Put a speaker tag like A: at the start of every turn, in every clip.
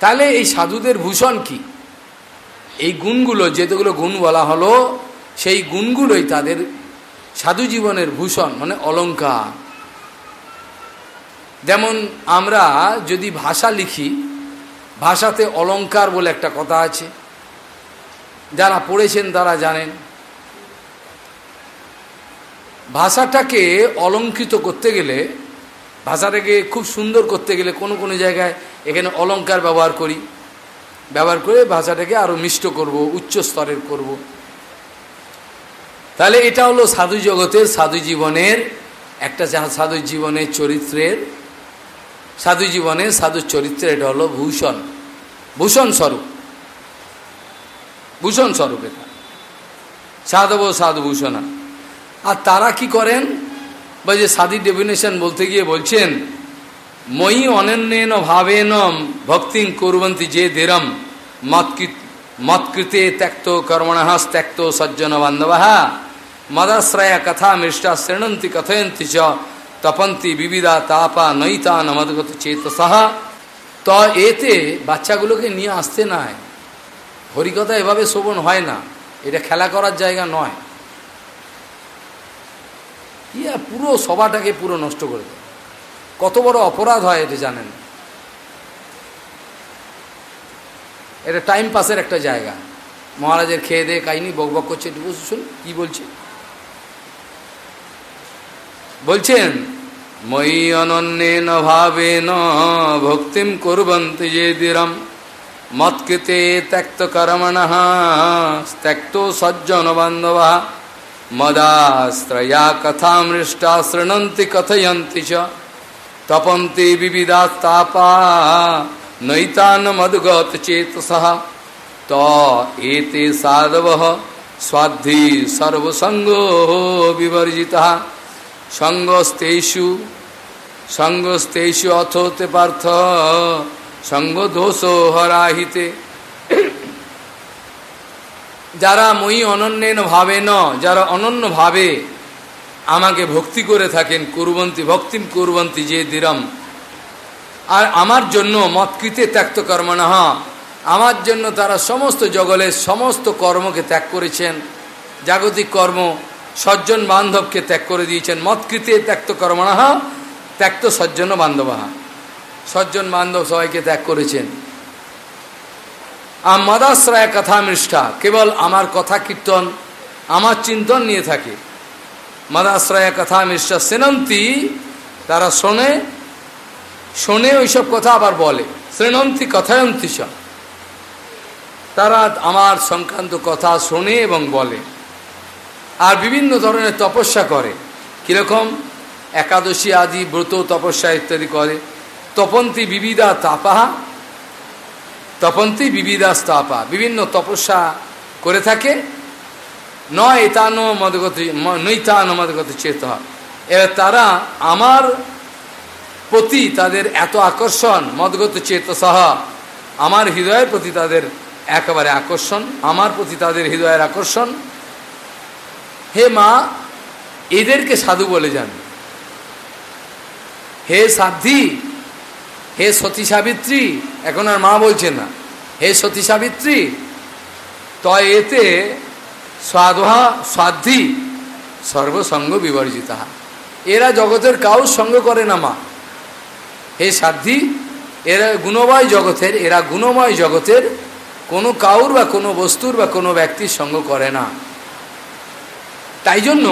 A: তাহলে এই সাধুদের ভূষণ কি? এই গুণগুলো, যেগুলো গুণ বলা হলো, সেই গুণগুলোই তাদের সাধু জীবনের ভূষণ মানে অলঙ্কার। যেমন আমরা যদি ভাষা লিখি, ভাষাতে অলঙ্কার বলে একটা কথা আছে। যারা পড়েছেন তারা জানেন। ভাষাটাকে অলঙ্কৃত করতে গেলে ভাষাটাকে খুব সুন্দর করতে গেলে কোনো কোনো জায়গায় এখানে অলঙ্কার ব্যবহার করি। ব্যবহার করে ভাষাটাকে আরও মিষ্ট করব, উচ্চ স্তরের করব। তাহলে এটা হলো সাধু জগতের সাধু জীবনের একটা সাধু জীবনের চরিত্রের, সাধু জীবনের সাধু চরিত্রের এটা হলো ভূষণ। ভূষণ স্বরূপ। ভূষণ স্বরূপ এটা। সাধব সাধু ভূষণা আর তারা কি করেন? বা যে সাদি ডেফিনেশন বলতে গিয়ে বলছেন মই অনন্যেন ভাবেন ভক্তিং কুরবন্তি যে দেরম মৎকৃতে ত্যক্ত কর্মণঃ ত্যক্ত সজ্জন বান্ধব মদাশ্রয় কথা মৃষ্টা শৃণন্তি কথয়ন্তি চ তপন্তি বিবিধা তাপা নৈতা নমদগত চেতসহ ত এতে বাচ্চাগুলোকে নিয়ে আসতে নাই। হরিকথা এভাবে শোভন হয় না। এটা খেলা করার জায়গা নয়। ইয়া পুরো সভাটাকে পুরো নষ্ট করে দেয়? কত বড় অপরাধ হয় এটা জানেন? এটা টাইম পাসের একটা জায়গা। মহারাজের খেয়ে দিয়ে কাহিনি বক করছে একটু শুন, কি বলছে? বলছেন, মই অনন্যেন ভাবেন ভক্তিম করবন্তি যে দিরম, মৎকৃতে ত্যক্ত কর্মণ ত্যক্ত সজ্জন বান্ধবা কথামৃষ্টা শৃণন্তি কথয়ন্তি চ তপন্তি বিবিধাস্তাপা নৈতান মদগত চেতস ত এতে সাধব স্বাধি সর্বসঙ্গ বিবর্জিতা সঙ্গস্তেষু সঙ্গস্তেষু অথতে পার্থ সঙ্গদোষ হরাহিতে যারা মই অনন্যেন ভাবে ন, যারা অনন্য ভাবে আমাকে ভক্তি করে থাকেন, কুরবন্তী, ভক্তিম কুরবন্তী যে দিরম। আর আমার জন্য মৎকৃতে ত্যাক্ত না আমার জন্য তারা সমস্ত জগলের সমস্ত কর্মকে ত্যাগ করেছেন। জাগতিক কর্ম সজ্জন বান্ধবকে ত্যাগ করে দিয়েছেন। মৎকৃতে ত্যাক্ত কর্মণাহা, ত্যাক্ত সজ্জন বান্ধবাহা। সজ্জন বান্ধব সবাইকে ত্যাগ করেছেন। মদাশ্রয় কথা মৃষ্ঠা কেবল আমার কথা কীর্তন, আমার চিন্তন নিয়ে থাকে। মদাশ্রয় কথা মৃষ্ঠা সেনন্তি তারা শোনে শোনে ওইসব কথা আবার বলে। শ্রেণন্তি কথায়ন্তি সব তারা আমার সংক্রান্ত কথা শোনে এবং বলে। আর বিভিন্ন ধরনের তপস্যা করে। কীরকম? একাদশী আদি ব্রত, তপস্যা ইত্যাদি করে। তপন্তি বিবিধা তাপাহা। তপন্তি বিবিধা স্তাপা। বিভিন্ন তপস্যা করে থাকে। নয় এতানো মদগত নৈতানো মদগত চেত এবার তারা আমার প্রতি তাদের এত আকর্ষণ, মদগত চেত সহ আমার হৃদয়ের প্রতি তাদের একেবারে আকর্ষণ, আমার প্রতি তাদের হৃদয়ের আকর্ষণ। হে মা, এদেরকে সাধু বলে যান। হে সাধ্যি হে সতী সাবিত্রী, এখন আর মা বলছে না। হে সতী সাবিত্রী তয় এতে স্বাদহা স্বাধি সর্বসঙ্গ বিবর্জিতা। এরা জগতের কাউ সঙ্গ করে না মা। হে সাধ্যি, এরা গুণময় জগতের, এরা গুণময় জগতের কোনো কাউর বা কোনো বস্তুর বা কোনো ব্যক্তির সঙ্গ করে না। তাই জন্য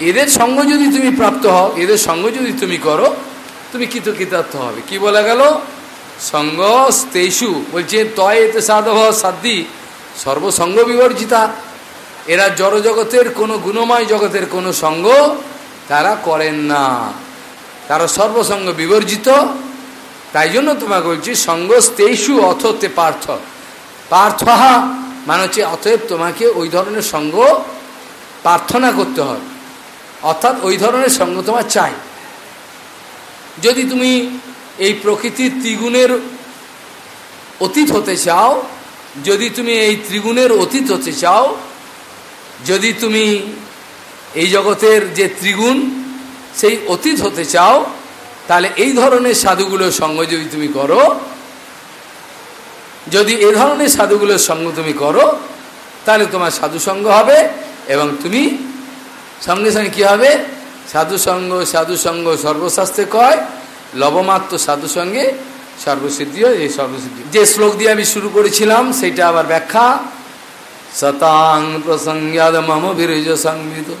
A: এদের সঙ্গ যদি তুমি প্রাপ্ত হও, এদের সঙ্গ যদি তুমি করো তুমি কৃতকৃতার্থ হবে কি বলা গেল? সঙ্গ তেষু বলছে, তয় এতে সাধব সাধ্যি সর্বসঙ্গ বিবর্জিতা। এরা জড়জগতের কোনো গুণময় জগতের কোনো সঙ্গ তারা করেন না। তারা সর্বসঙ্গ বিবর্জিত। তাই জন্য তোমাকে বলছি সঙ্গ তেষু অথতে পার্থ। পার্থহা মানে হচ্ছে, অতএব তোমাকে ওই ধরনের সঙ্গ প্রার্থনা করতে হবে অর্থাৎ ওই ধরনের সঙ্গ তোমার চাই। যদি তুমি এই প্রকৃতির ত্রিগুণের অতীত হতে চাও, যদি তুমি এই ত্রিগুণের অতীত হতে চাও, যদি তুমি এই জগতের যে ত্রিগুণ, সেই অতীত হতে চাও, তাহলে এই ধরনের সাধুগুলোর সঙ্গ যদি তুমি করো, যদি এ ধরনের সাধুগুলোর সঙ্গ তুমি করো, তাহলে তোমার সাধুসঙ্গ হবে এবং তুমি সঙ্গে সঙ্গে কী হবে? সাধুসঙ্গ সাধুসঙ্গ সর্বশাস্ত্রে কয়? লবমাত্র সাধুসঙ্গে সর্বসিদ্ধিও এই সর্বসিদ্ধি। যে শ্লোক দিয়ে আমি শুরু করেছিলাম, সেইটা আবার ব্যাখ্যা। শতাং প্রসঙ্গাদ মম বীরজ সংবিত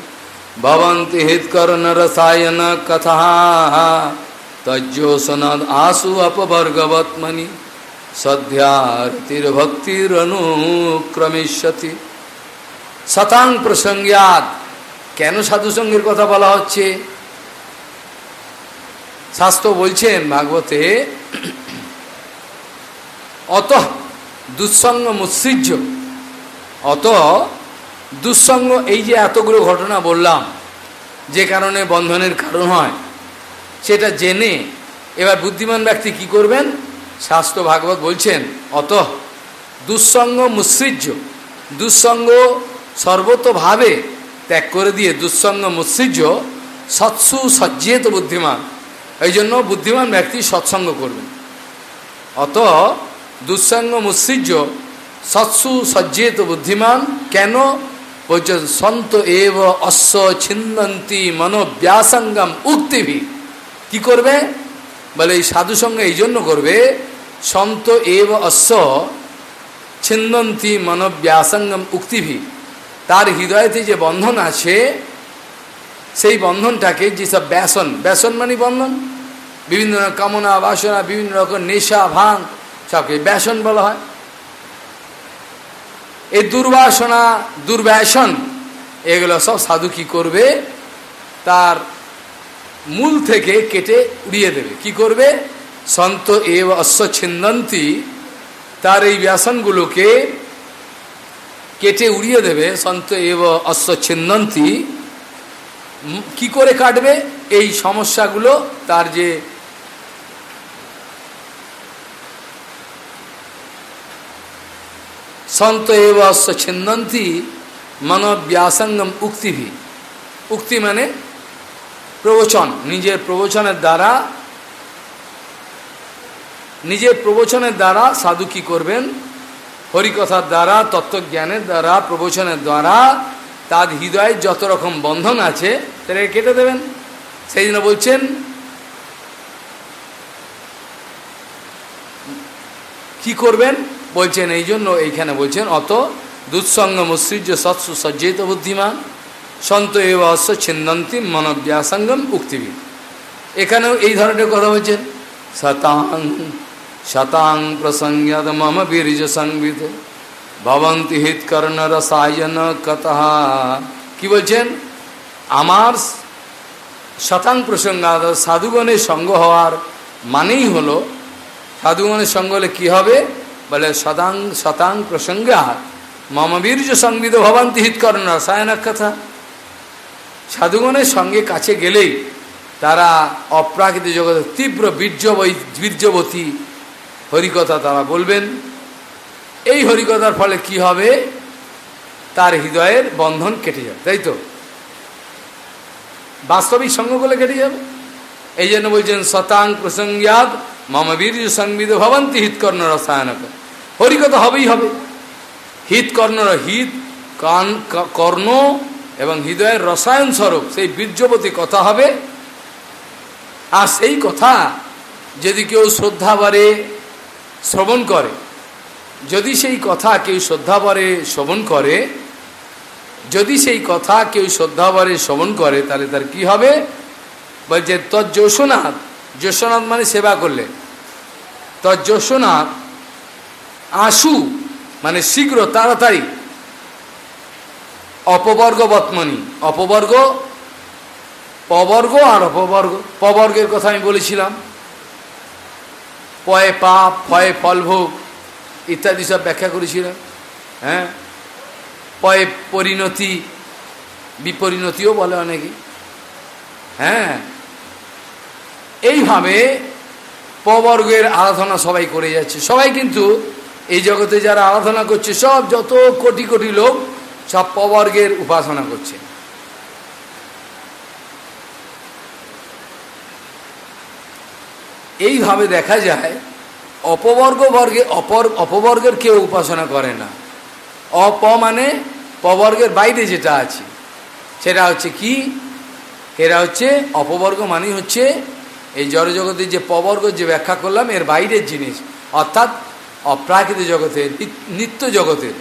A: ভবন্তি হিতকর্ণ রসায়ন কথা তজ্জোসনাদ আসু অপবর্গবৎমনি। সধ্যার্তির্ভক্তিরনুক্রমিষ্যতি শতাং প্রসঙ্গাদ কেন সাধুসঙ্গের কথা বলা হচ্ছে? শাস্ত্র বলছেন, ভাগবতে, অত দুঃসঙ্গ মুৎসৃজ্য। অত দুঃসঙ্গ, এই যে এতগুলো ঘটনা বললাম, যে কারণে বন্ধনের কারণ হয়, সেটা জেনে এবার বুদ্ধিমান ব্যক্তি কি করবেন? শাস্ত্র ভাগবত বলছেন, অত দুঃসঙ্গ মুৎসৃজ্য। দুঃসঙ্গ সর্বতভাবে ত্যাগ করে দিয়ে দুঃসঙ্গ মুৎসৃজ্য সৎসু, সজ্জিত বুদ্ধিমান। এই জন্য বুদ্ধিমান ব্যক্তি সৎসঙ্গ করবেন অত দুঃসঙ্গ মুৎসৃজ্য সৎসু, সজ্জিত বুদ্ধিমান কেন? বলছেন সন্ত এব অশ্ব ছিন্দন্তি মনোব্যাসঙ্গম উক্তিভি। কি করবে? বলে এই সাধুসঙ্গ এই জন্য করবে, সন্ত এব অশ্ব ছিন্দন্তি মনোব্যাসঙ্গম উক্তিভি। তার হৃদয়তে যে বন্ধন আছে, সেই বন্ধনটাকে যেসব ব্যাসন ব্যাসন মানে বন্ধন? বিভিন্ন কামনা, বাসনা, বিভিন্ন রকম নেশা ভাঙ সবকে ব্যাসন বলা হয়। এই দুর্বাসনা, দুর্ব্যাসন, এগুলো সব সাধু কি করবে? তার মূল থেকে কেটে উড়িয়ে দেবে। কি করবে? সন্ত এব অশ্বচ্ছিন্দন্তি তার এই ব্যাসনগুলোকে কেটে উড়িয়ে দেবে, সন্ত এব অশ্বচ্ছিন্দন্তি কি করে কাটবে? এই সমস্যাগুলো, তার যে সন্ত এব অশ্ব মনোব্যাসঙ্গম উক্তিভি। উক্তি মানে প্রবচন, নিজের প্রবচনের দ্বারা, নিজের প্রবচনের দ্বারা সাধু কি করবেন? হরিকথার দ্বারা, তত্ত্বজ্ঞানের দ্বারা, প্রবচনের দ্বারা তার হৃদয়ে যত রকম বন্ধন আছে সেটাকে কেটে দেবেন। সেই জন্য বলছেন, কি করবেন? বলছেন, এই জন্য এইখানে বলছেন, অত দুঃসঙ্গ মুসৃজ্য সৎসু সজ্জিত বুদ্ধিমান, সন্ত এব অশ্ব ছিন্দন্তি মনোব্যাসঙ্গম উক্তিবি এখানেও এই ধরনের কথা বলছেন। শতাং শতাং প্রসঙ্গাদ মম বীর্য সংবিত ভবন্তি হিতকর্ণ রসায়ন কথা কি বলছেন? আমার শতাং প্রসঙ্গাদ সাধুগণের সঙ্গ হওয়ার মানেই হলো সাধুগণের সঙ্গ হলে কী হবে? বলে শতাং শতাং প্রসঙ্গাত মম বীর্য সংবিত ভবন্তি হিতকর্ণ রসায়ন কথা। সাধুগণের সঙ্গে কাছে গেলেই তারা অপ্রাকৃতিক জগতে তীব্র বীর্য বীর্যবতী হরিকথা তারা বলবেন। এই হরিকথার ফলে কি হবে? তার হৃদয়ের বন্ধন কেটে যাবে, তাই তো? বাস্তবিক সঙ্গগুলো কেটে যাবে। এই জন্য বলছেন শতাং প্রসঙ্গাদ মম বীর্য সংবিদ ভবন্তি হিতকর্ণ রসায়নক। হরিকথা হবেই হবে। হিতকর্ণ হিত, কান কর্ণ এবং হৃদয়ের রসায়ন স্বরূপ, সেই বীর্যবতী কথা হবে। আর সেই কথা যদি কেউ শ্রদ্ধাবারে শ্রবণ করে। যদি সেই কথা কেউ শ্রদ্ধাবারে শ্রবণ করে, যদি সেই কথা কেউ শ্রদ্ধাবারে শ্রবণ করে, তাহলে তার কি হবে? বলছে তজ্জোশনাথ যশোনাথ। মানে সেবা করলে। তজ্জোশনাথ আশু মানে শীঘ্র, তাড়াতাড়ি। অপবর্গ বৎমনি, অপবর্গ, পবর্গ আর অপবর্গ, পবর্গের কথা আমি বলেছিলাম। পয়ে পাপ ফয়ে ফলভোগ, ইত্যাদি সব ব্যাখ্যা করেছিলাম হ্যাঁ? পয়ে পরিণতি, বিপরিণতিও বলে অনেকে হ্যাঁ? এইভাবে পবর্গের আরাধনা সবাই করে যাচ্ছে। সবাই কিন্তু এই জগতে যারা আরাধনা করছে, সব যত কোটি কোটি লোক সব পবর্গের উপাসনা করছে। এইভাবে দেখা যায়, অপবর্গ বর্গে অপর, অপবর্গের কেউ উপাসনা করে না। অপ মানে পবর্গের বাইরে যেটা আছে। সেটা হচ্ছে কি? এরা হচ্ছে, অপবর্গ মানে হচ্ছে, এই জড়জগতের যে পবর্গ যে ব্যাখ্যা করলাম, এর বাইরের জিনিস। অর্থাৎ অপ্রাকৃত জগতের নিত্য জগতের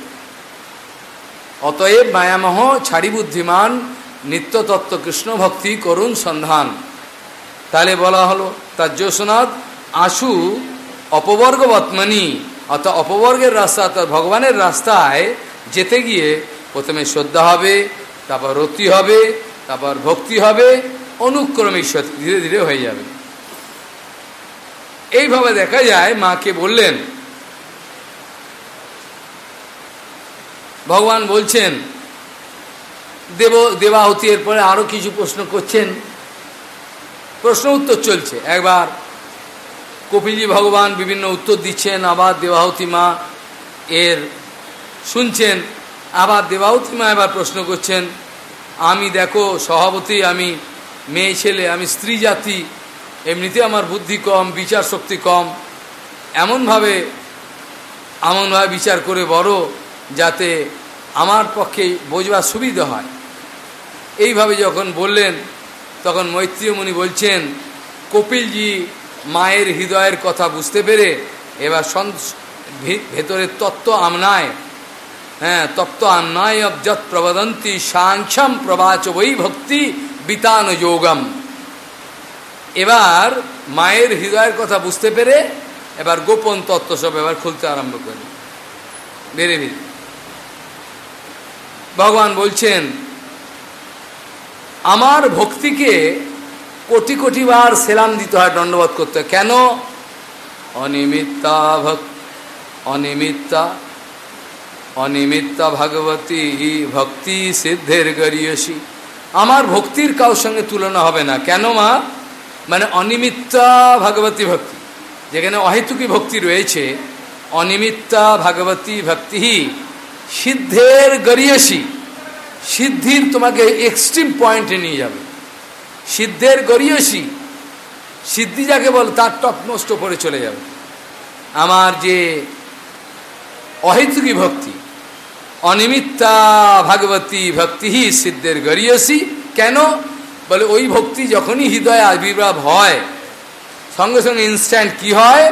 A: অতএব মায়ামহ ছাড়ি বুদ্ধিমান নিত্যতত্ত্ব কৃষ্ণ ভক্তি করুণ সন্ধান। তাহলে বলা হলো তার যশনাথ আশু অপবর্গ বৎমনি অর্থাৎ অপবর্গের রাস্তা, অর্থাৎ ভগবানের রাস্তায় যেতে গিয়ে প্রথমে শ্রদ্ধা হবে, তারপর রতি হবে, তারপর ভক্তি হবে, অনুক্রমে ধীরে ধীরে হয়ে যাবে। এইভাবে দেখা যায়, মাকে বললেন, ভগবান বলছেন, দেব, দেবাহতি এরপরে আরও কিছু প্রশ্ন করছেন। প্রশ্ন উত্তর চলছে। একবার কপিলজি ভগবান বিভিন্ন উত্তর দিচ্ছেন, আবার দেবাহতী মা এর শুনছেন, আবার দেবাহতী মা এবার প্রশ্ন করছেন, আমি দেখো সভাপতি, আমি মেয়ে ছেলে, আমি স্ত্রী জাতি, এমনিতে আমার বুদ্ধি কম, বিচার শক্তি কম, এমনভাবে এমনভাবে বিচার করে বড় যাতে আমার পক্ষে বোঝবার সুবিধা হয়। এইভাবে যখন বললেন তখন মৈত্রীয় মুনি বলছেন, কপিলজি মায়ের হৃদয়ের কথা বুঝতে পেরে এবার ভেতরের তত্ত্ব আমনায় হ্যাঁ তত্ত্ব আমনায় অবজত প্রবদন্তি সাংখ্যম প্রবাচ বৈ ভক্তি বিতান যোগম। এবার মায়ের হৃদয়ের কথা বুঝতে পেরে এবার গোপন তত্ত্ব সব এবার খুলতে আরম্ভ করে। বেড়ে বেড়ে। ভগবান বলছেন আমার ভক্তিকে কোটি কোটি বার সেলাম দিতে হয়, দণ্ডবোধ করতে হয়। কেন? অনিমিত্তা ভক্ত অনিমিত্তা। অনিমিত্তা ভগবতী ভক্তি সিদ্ধের গরিয়সী। আমার ভক্তির কারোর সঙ্গে তুলনা হবে না। কেন মা? মানে অনিমিত্তা ভগবতী ভক্তি। যেখানে অহেতুকী ভক্তি রয়েছে, অনিমিত্তা ভগবতী ভক্তি সিদ্ধের গরিয়সী। সিদ্ধির তোমাকে এক্সট্রিম পয়েন্টে নিয়ে যাবে। সিদ্ধের গরিয়সী, সিদ্ধি যাকে বল তার টপ নষ্ট করে চলে যাবে। আমার যে অহেতুকী ভক্তি, অনিমিত্তা ভাগবতী ভক্তি সিদ্ধের গরিয়সী, কেন? বলে ওই ভক্তি যখনই হৃদয়ে আবির্ভাব হয়, সঙ্গে সঙ্গে ইনস্ট্যান্ট কি হয়?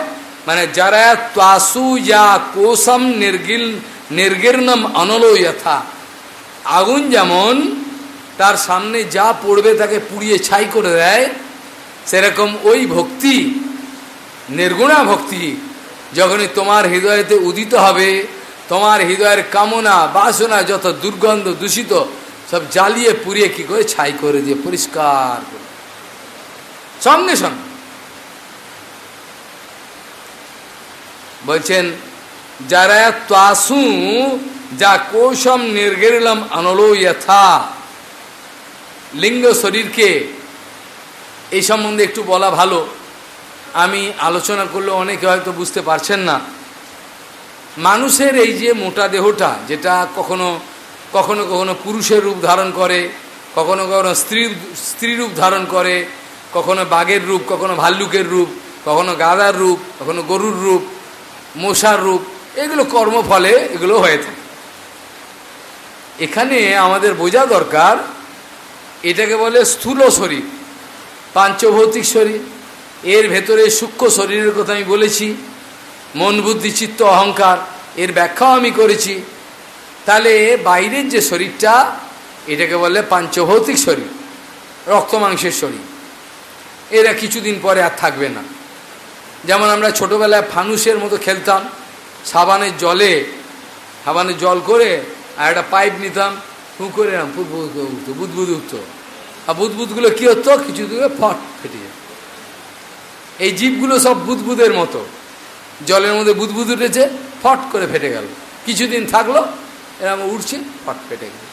A: মানে যারা ত্বাসু যা কোষম নির্গিল নির্গীর্ণম অনলো যথা। আগুন যেমন, তার সামনে যা পড়বে তাকে পুড়িয়ে ছাই করে দেয়, সেরকম ওই ভক্তি, নির্গুণা ভক্তি, যখনই তোমার হৃদয়তে উদিত হবে, তোমার হৃদয়ের কামনা, বাসনা যত দুর্গন্ধ দূষিত, সব জ্বালিয়ে পুড়িয়ে কি করে ছাই করে দিয়ে পরিষ্কার করে সঙ্গে সঙ্গে বলছেন, যারা ত্বাসু যা কোশম নির্গেরলম অনলো যথা লিঙ্গ শরীরকে এই সম্বন্ধে একটু বলা ভালো। আমি আলোচনা করলে অনেকে হয়তো বুঝতে পারছেন না। মানুষের এই যে মোটা দেহটা, যেটা কখনো কখনো কখনো পুরুষের রূপ ধারণ করে, কখনো কখনো স্ত্রী স্ত্রী রূপ ধারণ করে, কখনো বাঘের রূপ, কখনো ভাল্লুকের রূপ, কখনো গাদার রূপ, কখনো গরুর রূপ, মশার রূপ, এগুলো কর্মফলে এগুলো হয়ে থাকে। এখানে আমাদের বোঝা দরকার, এটাকে বলে স্থূল শরীর, পাঞ্চভৌতিক শরীর। এর ভেতরে সূক্ষ্ম শরীরের কথা আমি বলেছি, মন বুদ্ধি, চিত্ত, অহংকার, এর ব্যাখ্যাও আমি করেছি। তাহলে বাইরের যে শরীরটা, এটাকে বলে পাঞ্চভৌতিক শরীর, রক্ত মাংসের শরীর। এরা কিছুদিন পরে আর থাকবে না। যেমন আমরা ছোটোবেলায় ফানুসের মতো খেলতাম, সাবানের জলে, সাবানের জল করে আর একটা পাইপ নিতাম, হু করে উঠতো বুদবুদ উঠতো। আর বুদবুদগুলো কী হতো? কিছু দূরে ফট ফেটে যেত। এই জীবগুলো সব বুদবুদের মতো। জলের মধ্যে বুদবুদ উঠেছে, ফট করে ফেটে গেল। কিছুদিন থাকল এরকম উঠছে ফট ফেটে গেল।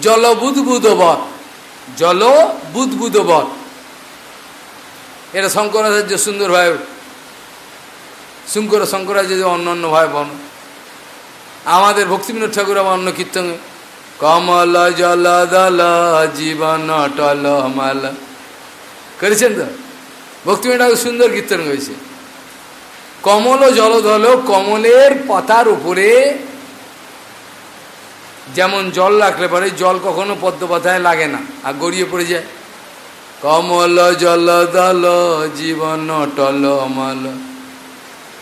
A: জল বুদবুদ বট, জল বুদবুদ বট। এটা শঙ্করাচার্য সুন্দরভাবে, শঙ্কর শঙ্করাচার্য অন্য অন্যভাবে বন আমাদের ভক্তিবিনোদ ঠাকুর আমার অন্য কীর্তন। কমল জল দল জীবন টল মাল। করেছেন তো? ভক্তিবিনোদ ঠাকুর সুন্দর কীর্তন করেছে। কমল জলধল কমলের পাতার উপরে যেমন জল রাখলে পরে জল কখনো পদ্ম পাতায় লাগে না, আর গড়িয়ে পড়ে যায়। কমল জল দল জীবন টলমল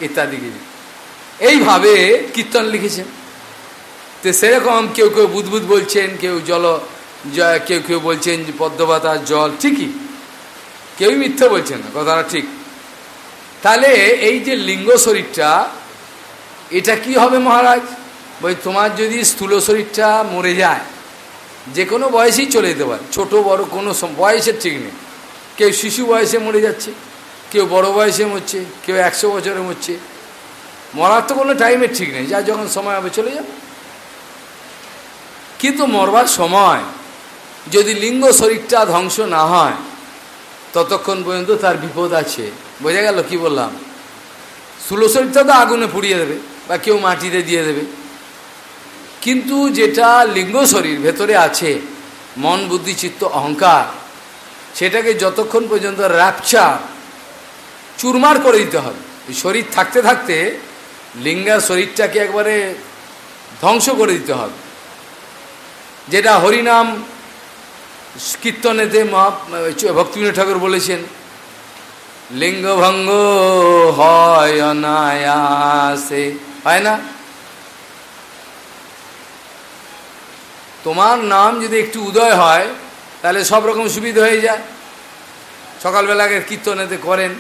A: ইত্যাদি কিছু এইভাবে কীর্তন লিখেছেন। তো সেরকম কেউ কেউ বুদবুদ বলছেন, কেউ জল কেউ কেউ বলছেন যে পদ্মপাতার জল, ঠিকই। কেউই মিথ্যে বলছেন না, কথাটা ঠিক। তাহলে এই যে লিঙ্গ শরীরটা, এটা কি হবে মহারাজ? বই তোমার যদি স্থূল শরীরটা মরে যায়, যে কোনো বয়সেই চলে যেতে পারে। ছোটো, বড় কোনো বয়সের ঠিক নেই। কেউ শিশু বয়সে মরে যাচ্ছে, কেউ বড় বয়সে মরছে, কেউ একশো বছরে মরছে মরার তো কোনো টাইমের ঠিক নেই। যা যখন সময় হবে চলে যাবে কিন্তু মরবার সময় যদি লিঙ্গ শরীরটা ধ্বংস না হয়, ততক্ষণ পর্যন্ত তার বিপদ আছে। বোঝা গেল কি বললাম? স্থূল শরীরটা তো আগুনে পুড়িয়ে দেবে বা কেউ মাটিতে দিয়ে দেবে। কিন্তু যেটা লিঙ্গ শরীর ভেতরে আছে, মন, বুদ্ধি, চিত্ত, অহংকার, সেটাকে যতক্ষণ পর্যন্ত র্যাপচার চুরমার করে দিতে হবে। শরীর থাকতে থাকতে লিঙ্গার শরীরটাকে একবারে ধ্বংস করে দিতে হবে। যেটা হরিনাম কীর্তনেতে মহা ভক্তিবিনোদ ঠাকুর বলেছেন, লিঙ্গভঙ্গ হয় অনায়াসে। হয় না? তোমার নাম যদি একটু উদয় হয়, তাহলে সব রকম সুবিধা হয়ে যায়। সকালবেলাকে কীর্তনেতে করেন।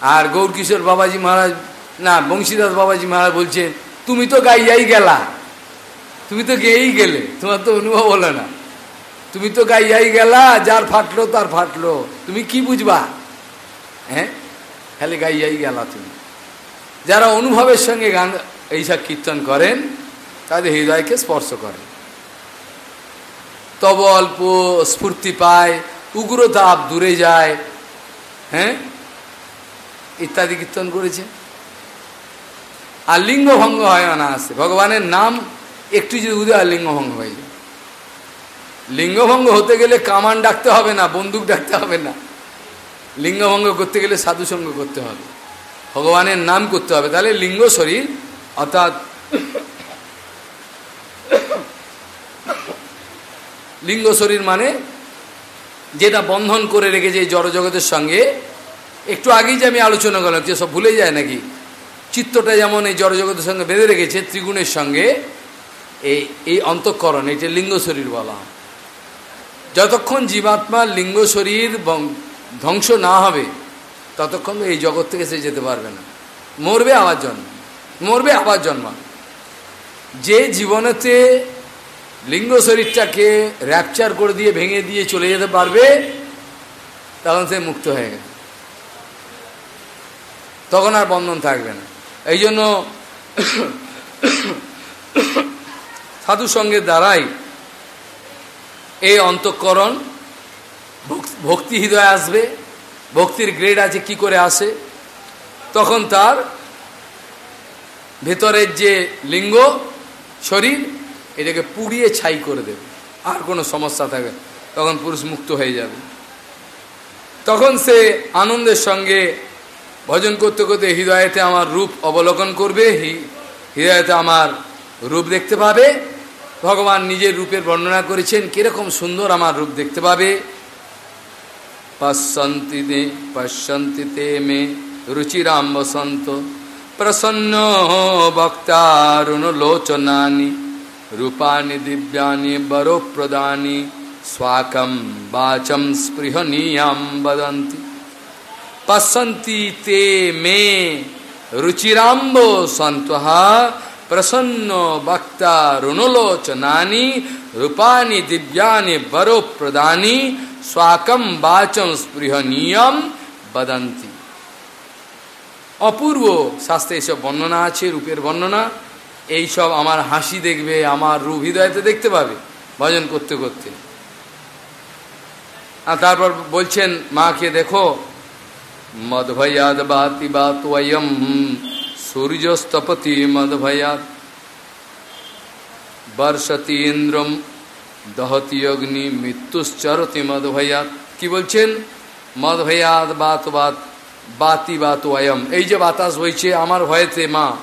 A: আর গৌরকিশোর বাবাজি মহারাজ না, বংশীদাস বাবাজি মহারাজ বলছে, তুমি তো গাইয়াই গেলা। তুমি তো গেয়েই গেলে, তোমার তো অনুভব হলো না। তুমি তো গাইয়াই গেলা, যার ফাটলো তার ফাটলো। তুমি কি বুঝবা? হ্যাঁ? খালি গাইয়াই গেলা তুমি। যারা অনুভবের সঙ্গে গান, এইসব কীর্তন করেন, তাদের হৃদয়কে স্পর্শ করেন। তব অল্প স্ফূর্তি পায়, উগ্রতাপ দূরে যায়। হ্যাঁ? ইত্যাদি কীর্তন করেছে। আর লিঙ্গভঙ্গ হয় অনায়াসে ভগবানের নাম একটু যদি উদয় আর লিঙ্গভঙ্গ হয়ে যায়। লিঙ্গভঙ্গ হতে গেলে কামান ডাকতে হবে না, বন্দুক ডাকতে হবে না। লিঙ্গভঙ্গ করতে গেলে সাধুসঙ্গ করতে হবে। ভগবানের নাম করতে হবে। তাহলে লিঙ্গ শরীর, অর্থাৎ লিঙ্গ শরীর মানে যেটা বন্ধন করে রেখেছে এই জড়জগতের সঙ্গে। একটু আগেই যে আমি আলোচনা করলাম, যে সব ভুলে যায় নাকি? চিত্তটা যেমন এই জড়জগতের সঙ্গে বেঁধে রেখেছে, ত্রিগুণের সঙ্গে এই এই অন্তঃকরণ, এটা লিঙ্গ শরীর বলা যতক্ষণ জীবাত্মার লিঙ্গ শরীর ধ্বংস না হবে, ততক্ষণ এই জগৎ থেকে সে যেতে পারবে না। মরবে আবার জন্ম, মরবে আবার জন্ম। যে জীবনেতে লিঙ্গ শরীরটাকে র্যাপচার করে দিয়ে ভেঙে দিয়ে চলে যেতে পারবে, তখন সে মুক্ত হয়ে গেছে। তখন আর বন্ধন থাকবে না। এই জন্য সাধু সঙ্গের দ্বারাই এই অন্তঃকরণ, ভক্তি হৃদয় আসবে, ভক্তির গ্রেড আছে কি করে আসে? তখন তার ভেতরের যে লিঙ্গ, শরীর, এটাকে পুড়িয়ে ছাই করে দেবে। আর কোনো সমস্যা থাকে তখন পুরুষ মুক্ত হয়ে যাবে। তখন সে আনন্দের সঙ্গে ভজন করতে করতে হৃদয়তে আমার রূপ অবলোকন করবে হৃদয়তে আমার রূপ দেখতে পাবে। ভগবান নিজের রূপের বর্ণনা করেছেন, কীরকম সুন্দর আমার রূপ দেখতে পাবে। পশ্যন্তি দে পশ্যন্তি তে মে রুচিরাম বসন্ত, প্রসন্ন বক্তারুণলোচনানি রূপানি দিব্যানি বরোপ্রদানি স্বাকম বাচম স্পৃহনীয়াম বদন্তি। পশ্যন্তি তে মে রুচিরাম্ব সন্তঃ প্রসন্ন বক্তা রুণলোচনানি রূপানি দিব্যানি বরোপ্রদানি, স্বাকম বাচম স্পৃহনীয়ম বদন্তি। অপূর্ব শাস্ত্রে এইসব বর্ণনা আছে, রূপের বর্ণনা। এই সব আমার হাসি দেখবে, আমার রূপ হৃদয়তে দেখতে পাবে, ভজন করতে করতে। আর তারপর বলছেন, মাকে দেখো মদভয়াদ বাতি বাতয়ম সূর্যস্তপতি মদভয়াদ বর্ষতি ইন্দ্রম দহতি অগ্নি মৃত্যুশ্চরতি মদভয়াত কি বলছেন মদভয়াদ বাত বাত বাতি বাত অয়ম এই যে বাতাস বইছে, আমার ভয়েতে মা।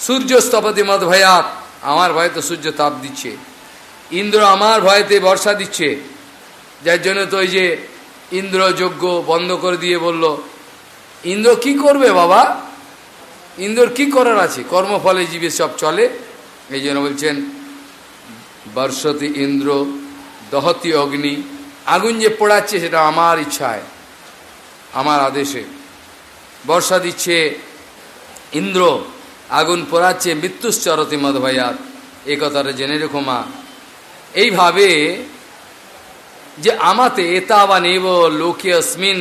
A: সূর্য স্তপতি মত ভয়াত আমার ভয়তে সূর্য তাপ দিচ্ছে। ইন্দ্র আমার ভয়েতে বর্ষা দিচ্ছে। যার জন্য তো ওই যে ইন্দ্র যজ্ঞ বন্ধ করে দিয়ে বলল, ইন্দ্র কি করবে বাবা? ইন্দ্র কি করার আছে? কর্মফলে জীবে সব চলে। এই জন্য বলছেন, বর্ষতি ইন্দ্র, দহতি অগ্নি, আগুন যে পোড়াচ্ছে সেটা আমার ইচ্ছায়, আমার আদেশে। বর্ষা দিচ্ছে, ইন্দ্র আগুন পোড়াচ্ছে, মৃত্যুশ্চরতি মধভাইয়াত এই কথাটা জেনে রেখো মা। এইভাবে যে আমাতে এতাবা নেব লোকে অস্মিন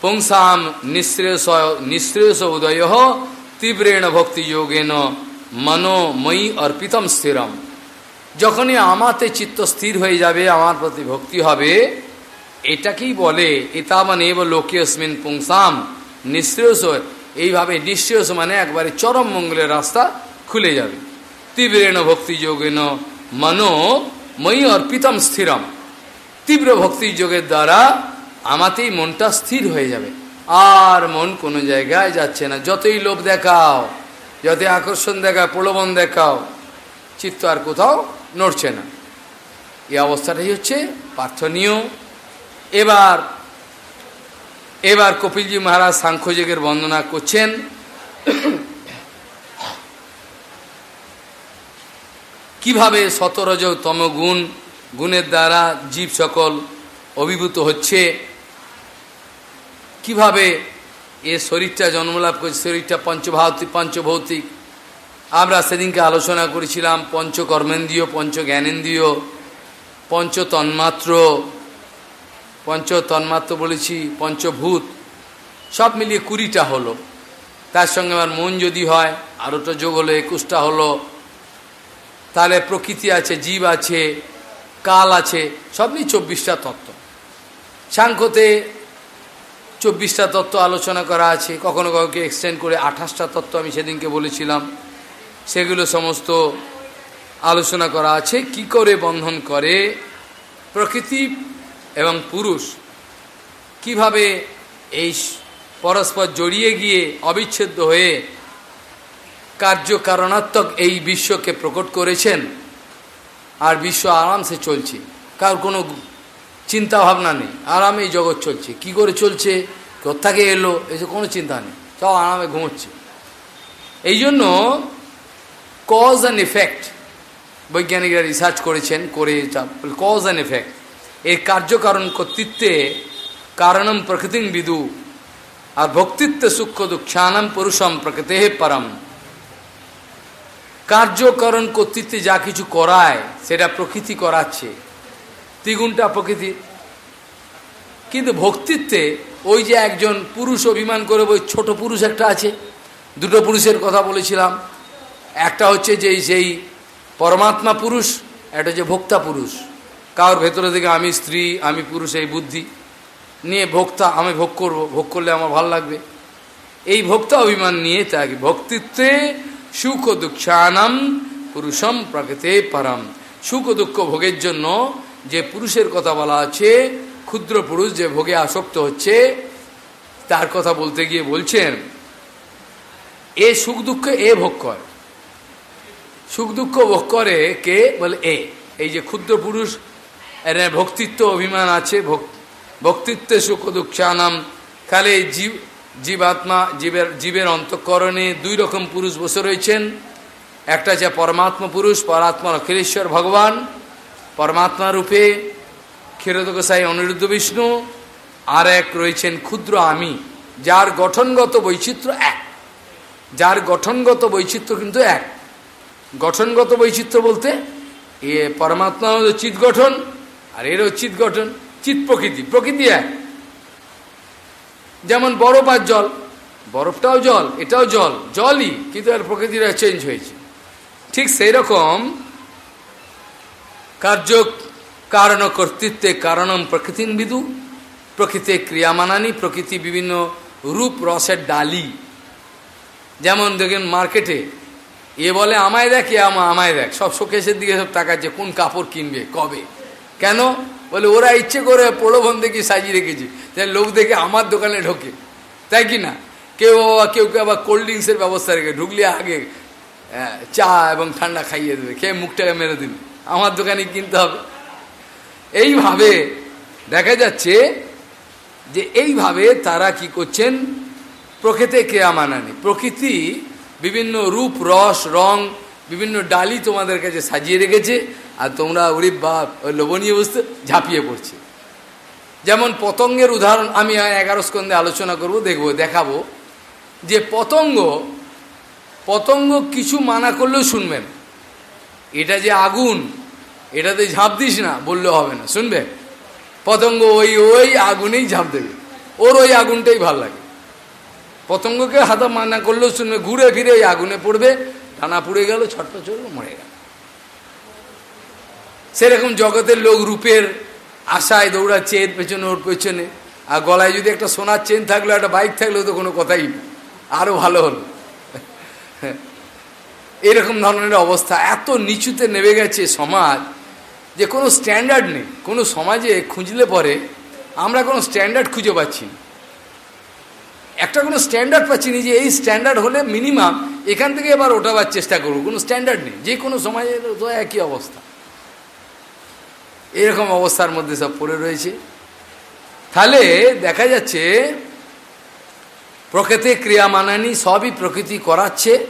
A: পুংসাম নিঃশ্রেয়স নিঃশ্রেয়স উদয় তীব্রেণ ভক্তিযোগেন মনোময়ী অর্পিতম স্থিরম। যখনই আমাতে চিত্ত স্থির হয়ে যাবে, আমার প্রতি ভক্তি হবে, এটাকেই বলে এতাবা নেব লোকে অস্মিন পুংসাম নিঃশ্রেয়স। এইভাবে নিঃশ্রেয়স মানে একবারে চরম মঙ্গলের রাস্তা খুলে যাবে। তীব্রেণ ভক্তি যোগেন মনো মই অর্পিতম স্থিরম। তীব্র ভক্তি যোগের দ্বারা আমাতেই মনটা স্থির হয়ে যাবে। আর মন কোনো জায়গায় যাচ্ছে না। যতই লোভ দেখাও, যতই আকর্ষণ দেখাও, প্রলোভন দেখাও, চিত্ত আর কোথাও নড়ছে না। এই অবস্থাটাই হচ্ছে প্রার্থনীয় এবার এবার কপিলজি মহারাজ সাংখ্যযোগের বন্দনা করছেন। কীভাবে সতরজ তম গুণ গুণের দ্বারা জীব সকল অভিভূত হচ্ছে। কীভাবে এ শরীরটা জন্মলাভ করছে? শরীরটা পঞ্চভাতিক পঞ্চভৌতিক। আমরা সেদিনকে আলোচনা করেছিলাম, পঞ্চকর্মেন্দ্রীয় পঞ্চ জ্ঞানেন্দ্রীয় পঞ্চ তন্মাত্র পঞ্চ তন্মাত্র বলেছি, পঞ্চভূত, সব মিলিয়ে কুড়িটা হলো। তার সঙ্গে আমার মন যদি হয়, আরোটা যোগ হলো, একুশটা হলো। তাহলে প্রকৃতি আছে, জীব আছে কাল আছে, সব নিয়ে চব্বিশটা তত্ত্ব। সাংখ্যতে চব্বিশটা তত্ত্ব আলোচনা করা আছে, কখনো কাউকে এক্সটেন্ড করে আঠাশটা তত্ত্ব আমি সেদিনকে বলেছিলাম। সেগুলো সমস্ত আলোচনা করা আছে, কি করে বন্ধন করে প্রকৃতি এবং পুরুষ, কীভাবে এই পরস্পর জড়িয়ে গিয়ে অবিচ্ছেদ্য হয়ে কার্যকারণাত্মক এই বিশ্বকে প্রকট করেছেন। আর বিশ্ব আরামসে চলছে। কার কোনো চিন্তা ভাবনা নেই। আরামে এই জগৎ চলছে। কি করে চলছে? কোথাকে এলো? এসে কোনো চিন্তা নেই। সব আরামে ঘুমোচ্ছে। এই জন্য কজ অ্যান্ড এফেক্ট বৈজ্ঞানিকরা রিসার্চ করেছেন, করে কজ অ্যান্ড এফেক্ট এর কার্যকারণ কর্তৃত্বে কারণম প্রকৃতি বিদু আর ভক্তিত্বে সূক্ষ্ম দুঃখানম পুরুষম প্রকৃতে পরম। কার্যকরণ কর্তৃত্বে যা কিছু করায়, সেটা প্রকৃতি করাচ্ছে। ত্রিগুণটা প্রকৃতি। কিন্তু ভক্তিত্বে ওই যে একজন পুরুষ অভিমান করে ওই ছোট পুরুষ একটা আছে, দুটো পুরুষের কথা বলেছিলাম। একটা হচ্ছে যে সেই পরমাত্মা পুরুষ, একটা হচ্ছে ভোক্তা পুরুষ। কারোর ভেতরে থেকে আমি স্ত্রী, আমি পুরুষ, এই বুদ্ধি। নিয়ে ভোক্তা, আমি ভোগ করব, ভোগ করলে আমার ভালো লাগবে। এই ভোক্তা অভিমান নিয়ে তাকে ভক্তিত্বে সুখ দুঃখানাম পুরুষম প্রকৃতে পরম। সুখ দুঃখ ভোগের জন্য যে পুরুষের কথা বলা আছে, ক্ষুদ্র পুরুষ যে ভোগে আসক্ত হচ্ছে, তার কথা বলতে গিয়ে বলছেন, এ সুখ দুঃখ এ ভোগ করে। সুখ দুঃখ ভোগ করে কে? বলে এ। এই যে ক্ষুদ্র পুরুষ ভক্তিত্ব অভিমান আছে ভক্তিত্বে সুখ দুঃখানাম খালে জীব জীবাত্মা জীবের জীবের অন্তঃকরণে দুই রকম পুরুষ বসে রয়েছেন। একটা যে পরমাত্মা পুরুষ, পরাত্মা অখিলেশ্বর ভগবান। পরমাত্মা রূপে ক্ষীরদগোসাই অনিরুদ্ধ বিষ্ণু। আর এক রয়েছেন ক্ষুদ্র আমি, যার গঠনগত বৈচিত্র্য এক। যার গঠনগত বৈচিত্র্য কিন্তু এক। গঠনগত বৈচিত্র্য বলতে এ পরমাত্মা চিৎ গঠন আর এরও চিৎ গঠন, চিৎ প্রকৃতি প্রকৃতি এক। যেমন বরফ আর জল। বরফটাও জল, এটাও জল, জলই কিন্তু এর প্রকৃতিটা চেঞ্জ হয়েছে। ঠিক সেই রকম কার্য কারণ কর্তৃত্বে কারণম প্রকৃতিন বিদু, প্রকৃতি ক্রিয়ামানানি, প্রকৃতি বিভিন্ন রূপ রসের ডালি। যেমন দেখেন মার্কেটে, এ বলে আমায় দেখ, এ আমায় দেখ। সব শোকেশের দিকে সব টাকাচ্ছে কোন কাপড় কিনবে, কবে? কেন? বলে, ওরা ইচ্ছে করে প্রলোভন দেখে সাজিয়ে রেখেছে। তাই লোক দেখে আমার দোকানে ঢোকে। তাই কি না? কেউ কেউ কেউ আবার কোল্ড ড্রিঙ্কসের ব্যবস্থা রেখে ঢুকলে আগে চা এবং ঠান্ডা খাইয়ে দেবে। খেয়ে মুখটাকে মেরে দিবে। আমার দোকানে কিনতে হবে। এইভাবে দেখা যাচ্ছে যে এইভাবে তারা কি করছেন? প্রকৃতি ক্রিয়া মানানি। প্রকৃতি বিভিন্ন রূপ, রস, রং বিভিন্ন ডালি তোমাদের কাছে সাজিয়ে রেখেছে আর তোমরা উরিপ বা লোভনীয় বস্তু ঝাঁপিয়ে পড়ছে। যেমন পতঙ্গের উদাহরণ, আমি এগারো স্কন্ধে আলোচনা করব, দেখব, দেখাবো। যে পতঙ্গ পতঙ্গ কিছু মানা করলেও শুনবেন এটা যে আগুন, এটাতে ঝাঁপ দিস না বললেও হবে না, শুনবে? পতঙ্গ ওই ওই আগুনেই ঝাঁপ দেবে। ওর ওই আগুনটাই ভালো লাগে। পতঙ্গকে হাতা মানা করলেও শুনবে, ঘুরে ফিরে ওই আগুনে পড়বে টানা পুড়ে গেল ছটটা চলল, মরে গেল। সেরকম জগতের লোক রূপের আশায় দৌড়াচ্ছে, এর পেছনে, ওর পেছনে। আর গলায় যদি একটা সোনার চেন থাকল, একটা বাইক থাকলেও তো কোনো কথাই আরও ভালো হলো। এরকম ধরনের অবস্থা, এত নিচুতে নেমে গেছে সমাজ যে কোনো স্ট্যান্ডার্ড নেই। কোনো সমাজে খুঁজলে পরে আমরা কোনো স্ট্যান্ডার্ড খুঁজে পাচ্ছি না। একটা কোনো স্ট্যান্ডার্ড পাচ্ছি না যে এই স্ট্যান্ডার্ড হলে মিনিমাম এখান থেকে এবার ওঠাবার চেষ্টা করব। কোনো স্ট্যান্ডার্ড নেই। যে কোনো সমাজের তো একই অবস্থা। এরকম অবস্থার মধ্যে সব পড়ে রয়েছে। তাহলে দেখা যাচ্ছে, প্রকৃতি ক্রিয়া মানানি সবই প্রকৃতি করাচ্ছে,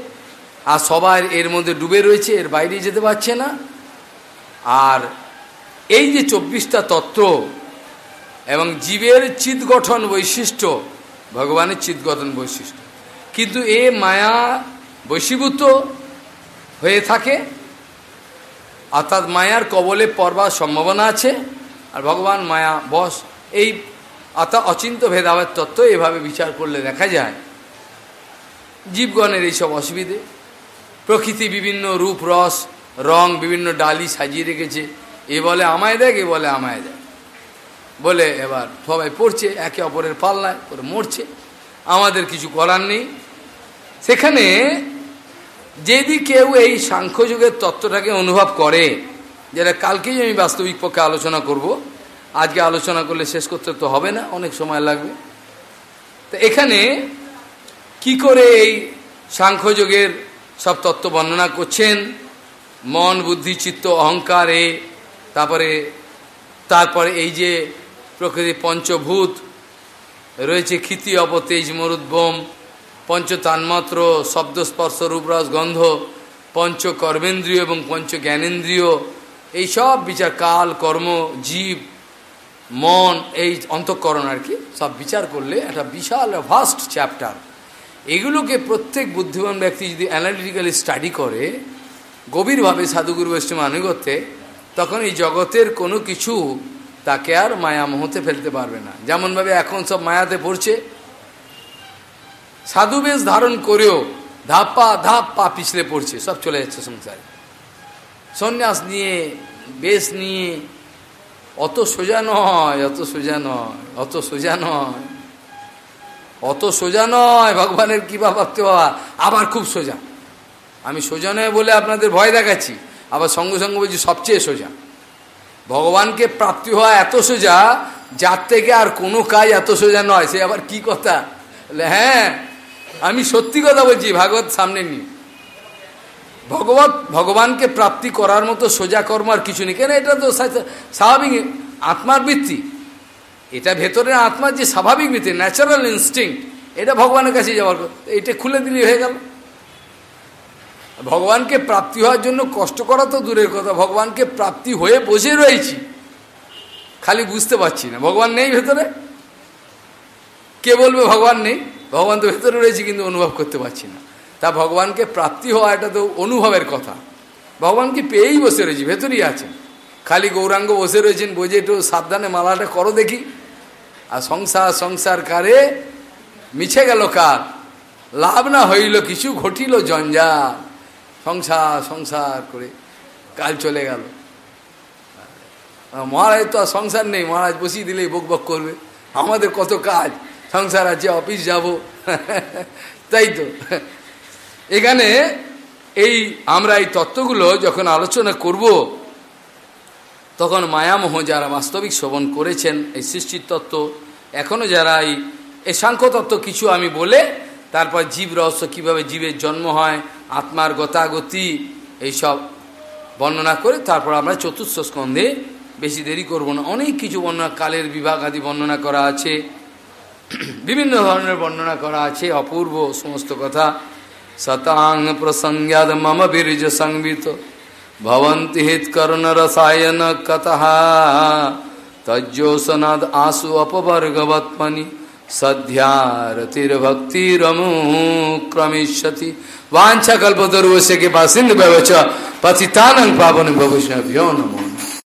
A: আর সবার এর মধ্যে ডুবে রয়েছে, এর বাইরে যেতে পারছে না। আর এই যে চব্বিশটা তত্ত্ব এবং জীবের চিৎ গঠন বৈশিষ্ট্য ভগবানের চিৎ গঠন বৈশিষ্ট্য। কিন্তু এ মায়া বৈশীভূত হয়ে থাকে, অর্থাৎ মায়ার কবলে পড়বার সম্ভাবনা আছে, আর ভগবান মায়া বস এই অর্থাৎ অচিন্ত ভেদাভেদ তত্ত্ব এভাবে বিচার করলে দেখা যায়, জীবগণের এইসব অসুবিধে। প্রকৃতি বিভিন্ন রূপ, রস, রং, বিভিন্ন ডালি সাজিয়ে রেখেছে, এ বলে আমায় দেখ, এ বলে আমায় দেখ। বলে এবার সবাই পড়ছে, একে অপরের পাল্লায় করে মরছে। আমাদের কিছু করার নেই। সেখানে যদি কেউ এই সাংখ্যযুগের তত্ত্বটাকে অনুভব করে, যেটা কালকেই আমি বাস্তবিক পক্ষে আলোচনা করব, আজকে আলোচনা করলে শেষ করতে তো হবে না, অনেক সময় লাগবে। তো এখানে কি করে এই সাংখ্যযোগের সব তত্ত্ব বর্ণনা করছেন? মন, বুদ্ধি, চিত্ত, অহংকারে তারপরে তারপরে এই যে প্রকৃতি পঞ্চভূত, রয়েছে ক্ষিতি অপতেজ মরুদ্বোম পঞ্চ তান্মাত্র, শব্দস্পর্শ রূপরস গন্ধ, পঞ্চ কর্মেন্দ্রীয় এবং পঞ্চ জ্ঞানেন্দ্রিয়। এই সব বিচার কাল, কর্ম, জীব, মন, এই অন্তঃকরণ আর কি, সব বিচার করলে একটা বিশাল ভাস্ট চ্যাপ্টার এগুলোকে প্রত্যেক বুদ্ধিমান ব্যক্তি যদি অ্যানালিটিক্যালি স্টাডি করে, গভীরভাবে সাধুগুরু বৈষ্ণব আনুগত্যে, তখন এই জগতের কোনো কিছু তাকে আর মায়া মোহতে ফেলতে পারবে না। যেমনভাবে এখন সব মায়াতে পড়ছে। সাধু বেশ ধারণ করেও ধাপ পা ধাপ পা পিছলে পড়ছে, সব চলে যাচ্ছে সংসারে। সন্ন্যাস নিয়ে, বেশ নিয়ে, অত সোজা নয়, অত সোজা নয়, অত সোজা নয়, অত সোজা নয়, ভগবানের কী বা ভাবতে বাবা আবার খুব সোজা। আমি সোজা নয় বলে আপনাদের ভয় দেখাচ্ছি, আবার সঙ্গে সঙ্গে বলছি সবচেয়ে সোজা। ভগবানকে প্রাপ্তি হওয়া এত সোজা, যার থেকে আর কোনো কাজ এত সোজা নয়। সে আবার কি কথা? হ্যাঁ আমি সত্যি কথা বলছি, ভাগবত সামনে নিয়ে ভগবত, ভগবানকে প্রাপ্তি করার মতো সোজা কর্ম আর কিছু নেই। কেন এটা তো স্বাভাবিক আত্মার বৃত্তি। এটা ভেতরের আত্মার যে স্বাভাবিক বৃত্তি ন্যাচারাল ইনস্টিং এটা ভগবানের কাছে যাওয়ার কথা। এটা খুলে দিলে হয়ে গেল। ভগবানকে প্রাপ্তি হওয়ার জন্য কষ্ট করা তো দূরের কথা, ভগবানকে প্রাপ্তি হয়ে বসে রয়েছি। খালি বুঝতে পারছি না, ভগবান নেই ভেতরে? কে বলবে ভগবান নেই? ভগবান তো ভেতরে রয়েছে কিন্তু অনুভব করতে পারছি না। তা ভগবানকে প্রাপ্তি হওয়া এটা তো অনুভবের কথা। ভগবানকে পেয়েই বসে রয়েছি, ভেতরেই আছেন। খালি গৌরাঙ্গ বসে রয়েছেন, বোঝে একটু সাবধানে মালাটা করো দেখি। আর সংসার সংসার কারে? মিছে গেল কার? লাভ না হইল কিছু, ঘটিল জঞ্জাল। সংসার সংসার করে কাল চলে গেল। মহারাজ তো আর সংসার নেই, মহারাজ বসিয়ে দিলেই বক বক করবে। আমাদের কত কাজ, সংসার আছে, অফিস যাব। তাই তো। এখানে এই আমরা এই তত্ত্বগুলো যখন আলোচনা করব, তখন মায়ামোহ যারা বাস্তবিক শ্রবণ করেছেন, এই সৃষ্টির তত্ত্ব এখনও যারা এই এই সাংখ্য তত্ত্ব কিছু আমি বলে, তারপর জীব রহস্য কীভাবে জীবের জন্ম হয় আত্মার গতাগতি এইসব বর্ণনা করে তারপর আমরা চতুর্থ স্কন্ধে বেশি দেরি করব না। অনেক কিছু বর্ণনা, কালের বিভাগ আদি বর্ণনা করা আছে। বিভিন্ন ধরনের বর্ণনা করা আছে, অপূর্ব সমস্ত কথা। শতাং প্রসঙ্গাদ মম বীর্য সংবিত। ভবন্তি হিতকর্ণ রসায়ন কথা তজ্জোসনাদ আসু অপবর্গবৎমনি। সদ্যারতির ভক্তিরমু ক্রমিষ্যতি वांछा कल्प दुर्वश्य के पास सिंधु पतितानंग पावन भविष्य नमो